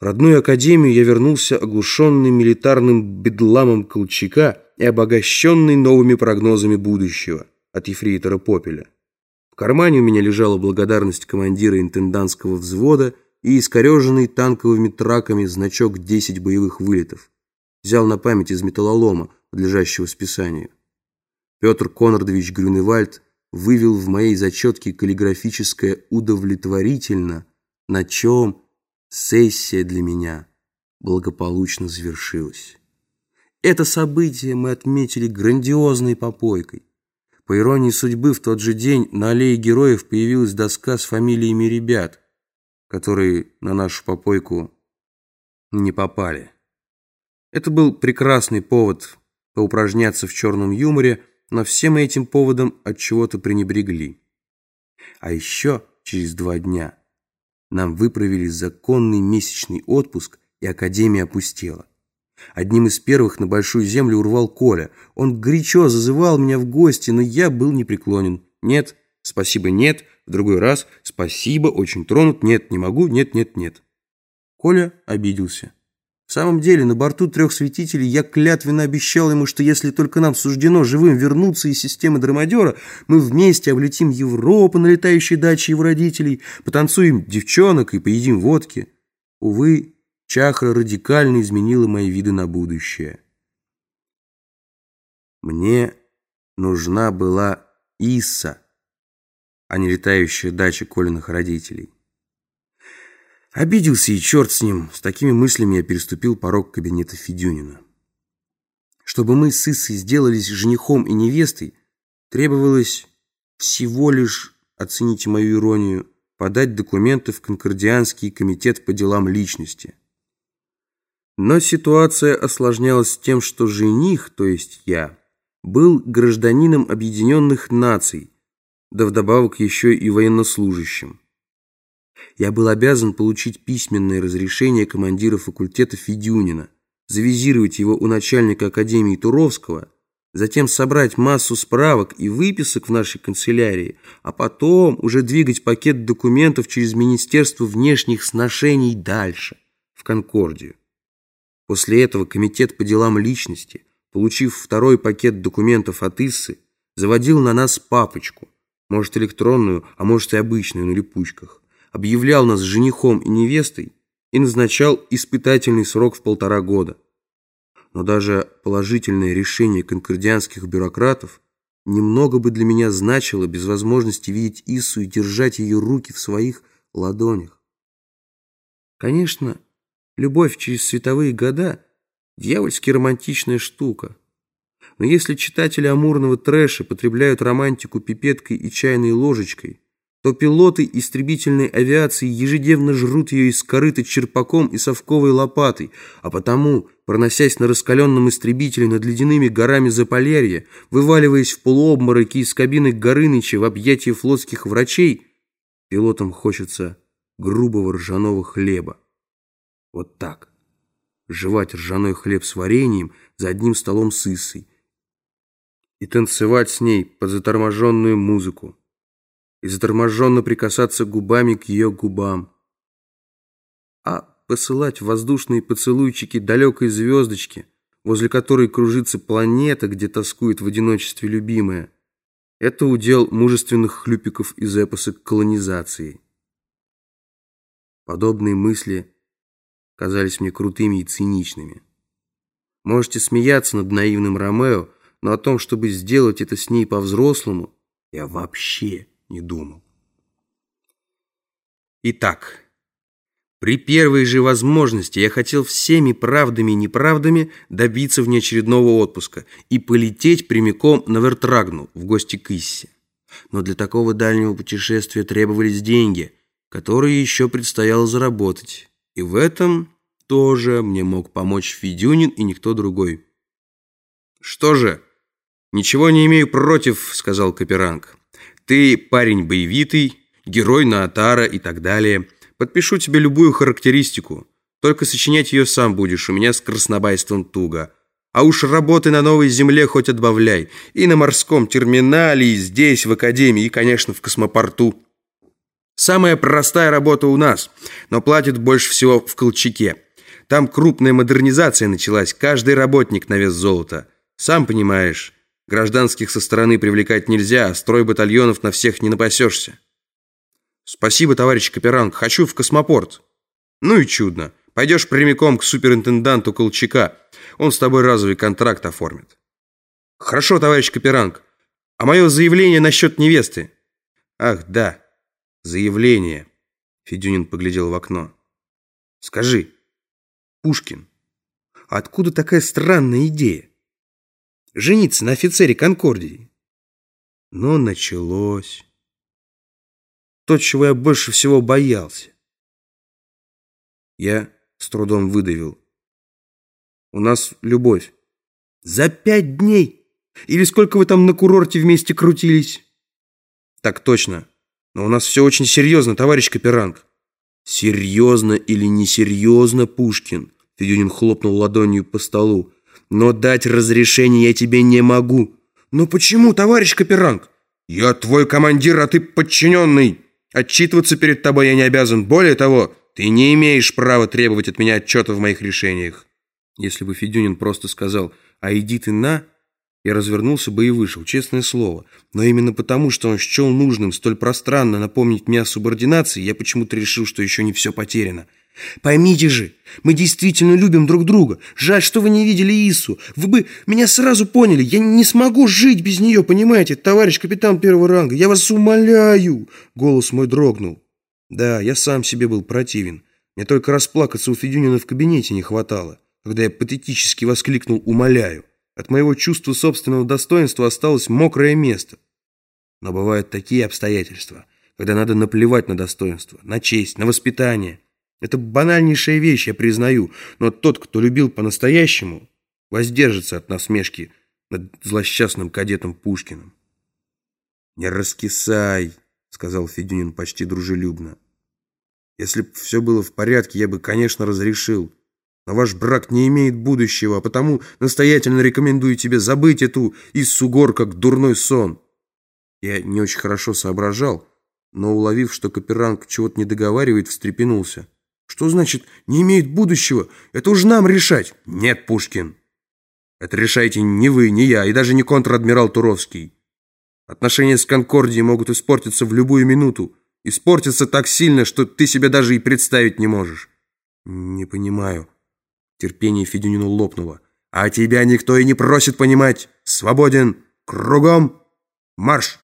Родную академию я вернулся оглушенный милитарным бедламом Колчака и обогащенный новыми прогнозами будущего от ефрейтора Попеля. В кармане у меня лежала благодарность командира интендантского взвода и искореженный танковыми траками значок 10 боевых вылетов. Взял на память из металлолома, подлежащего списанию. Петр Конрадович Грюневальд вывел в моей зачетке каллиграфическое «удовлетворительно», на чем сессия для меня благополучно завершилась. Это событие мы отметили грандиозной попойкой. По иронии судьбы, в тот же день на аллее героев появилась доска с фамилиями ребят, которые на нашу попойку не попали. Это был прекрасный повод поупражняться в черном юморе, но все мы этим поводом от чего-то пренебрегли. А еще через два дня нам выправили законный месячный отпуск, и Академия опустела. Одним из первых на Большую Землю урвал Коля. Он горячо зазывал меня в гости, но я был непреклонен. Нет, спасибо, нет, в другой раз, спасибо, очень тронут, нет, не могу, нет, нет, нет. Коля обиделся. В самом деле, на борту трех светителей я клятвенно обещал ему, что если только нам суждено живым вернуться из системы Драмадера, мы вместе облетим Европу на летающей даче его родителей, потанцуем девчонок и поедим водки. Увы, чахра радикально изменила мои виды на будущее. Мне нужна была Исса, а не летающая дача Колиных родителей. Обиделся и черт с ним. С такими мыслями я переступил порог кабинета Федюнина. Чтобы мы с Иссой сделались женихом и невестой, требовалось всего лишь, оцените мою иронию, подать документы в Конкордианский комитет по делам личности. Но ситуация осложнялась тем, что жених, то есть я, был гражданином Объединенных Наций, да вдобавок еще и военнослужащим я был обязан получить письменное разрешение командира факультета Федюнина, завизировать его у начальника Академии Туровского, затем собрать массу справок и выписок в нашей канцелярии, а потом уже двигать пакет документов через Министерство внешних сношений дальше, в Конкордию. После этого Комитет по делам личности, получив второй пакет документов от Иссы, заводил на нас папочку, может электронную, а может и обычную на липучках объявлял нас женихом и невестой и назначал испытательный срок в полтора года. Но даже положительное решение конкордианских бюрократов немного бы для меня значило без возможности видеть Иссу и держать ее руки в своих ладонях. Конечно, любовь через световые года – дьявольски романтичная штука. Но если читатели амурного трэша потребляют романтику пипеткой и чайной ложечкой – то пилоты истребительной авиации ежедневно жрут ее из корыта черпаком и совковой лопатой, а потому, проносясь на раскаленном истребителе над ледяными горами Заполярья, вываливаясь в полуобмороки из кабины Горыныча в объятия флотских врачей, пилотам хочется грубого ржаного хлеба. Вот так. Жевать ржаной хлеб с вареньем за одним столом с Иссой и танцевать с ней под заторможенную музыку и заторможенно прикасаться губами к ее губам. А посылать воздушные поцелуйчики далекой звездочки, возле которой кружится планета, где тоскует в одиночестве любимая, это удел мужественных хлюпиков из эпоса колонизации. Подобные мысли казались мне крутыми и циничными. Можете смеяться над наивным Ромео, но о том, чтобы сделать это с ней по-взрослому, я вообще не думал. Итак, при первой же возможности я хотел всеми правдами и неправдами добиться внеочередного отпуска и полететь прямиком на Вертрагну в гости к Иссе. Но для такого дальнего путешествия требовались деньги, которые еще предстояло заработать. И в этом тоже мне мог помочь Федюнин и никто другой. «Что же, ничего не имею против», — сказал Каперанг. Ты парень боевитый, герой Наатара и так далее. Подпишу тебе любую характеристику. Только сочинять ее сам будешь, у меня с краснобайством туго. А уж работы на новой земле хоть отбавляй. И на морском терминале, и здесь, в академии, и, конечно, в космопорту. Самая простая работа у нас, но платит больше всего в Колчаке. Там крупная модернизация началась, каждый работник на вес золота. Сам понимаешь, гражданских со стороны привлекать нельзя, строй батальонов на всех не напасешься. Спасибо, товарищ Каперанг, хочу в космопорт. Ну и чудно. Пойдешь прямиком к суперинтенданту Колчака. Он с тобой разовый контракт оформит. Хорошо, товарищ Каперанг. А мое заявление насчет невесты? Ах, да. Заявление. Федюнин поглядел в окно. Скажи, Пушкин, откуда такая странная идея? Жениться на офицере Конкордии. Но началось. То, чего я больше всего боялся. Я с трудом выдавил. У нас любовь. За пять дней? Или сколько вы там на курорте вместе крутились? Так точно. Но у нас все очень серьезно, товарищ Каперанг. Серьезно или несерьезно, Пушкин? Федюнин хлопнул ладонью по столу. Но дать разрешение я тебе не могу. Но почему, товарищ Каперанг? Я твой командир, а ты подчиненный. Отчитываться перед тобой я не обязан. Более того, ты не имеешь права требовать от меня отчета в моих решениях. Если бы Федюнин просто сказал «А иди ты на...» Я развернулся бы и вышел, честное слово. Но именно потому, что он счел нужным столь пространно напомнить мне о субординации, я почему-то решил, что еще не все потеряно. Поймите же, мы действительно любим друг друга. Жаль, что вы не видели Ису. Вы бы меня сразу поняли. Я не смогу жить без нее, понимаете, товарищ капитан первого ранга. Я вас умоляю. Голос мой дрогнул. Да, я сам себе был противен. Мне только расплакаться у Федюнина в кабинете не хватало, когда я патетически воскликнул «умоляю». От моего чувства собственного достоинства осталось мокрое место. Но бывают такие обстоятельства, когда надо наплевать на достоинство, на честь, на воспитание. Это банальнейшая вещь, я признаю, но тот, кто любил по-настоящему, воздержится от насмешки над злосчастным кадетом Пушкиным. «Не раскисай», — сказал Федюнин почти дружелюбно. «Если бы все было в порядке, я бы, конечно, разрешил. Но ваш брак не имеет будущего, а потому настоятельно рекомендую тебе забыть эту Иссугор как дурной сон. Я не очень хорошо соображал, но, уловив, что Каперанг чего-то не договаривает, встрепенулся. Что значит «не имеет будущего»? Это уж нам решать. Нет, Пушкин. Это решаете не вы, не я, и даже не контр-адмирал Туровский. Отношения с Конкордией могут испортиться в любую минуту. Испортиться так сильно, что ты себе даже и представить не можешь. Не понимаю. Терпение Федюнину лопнуло. «А тебя никто и не просит понимать! Свободен! Кругом! Марш!»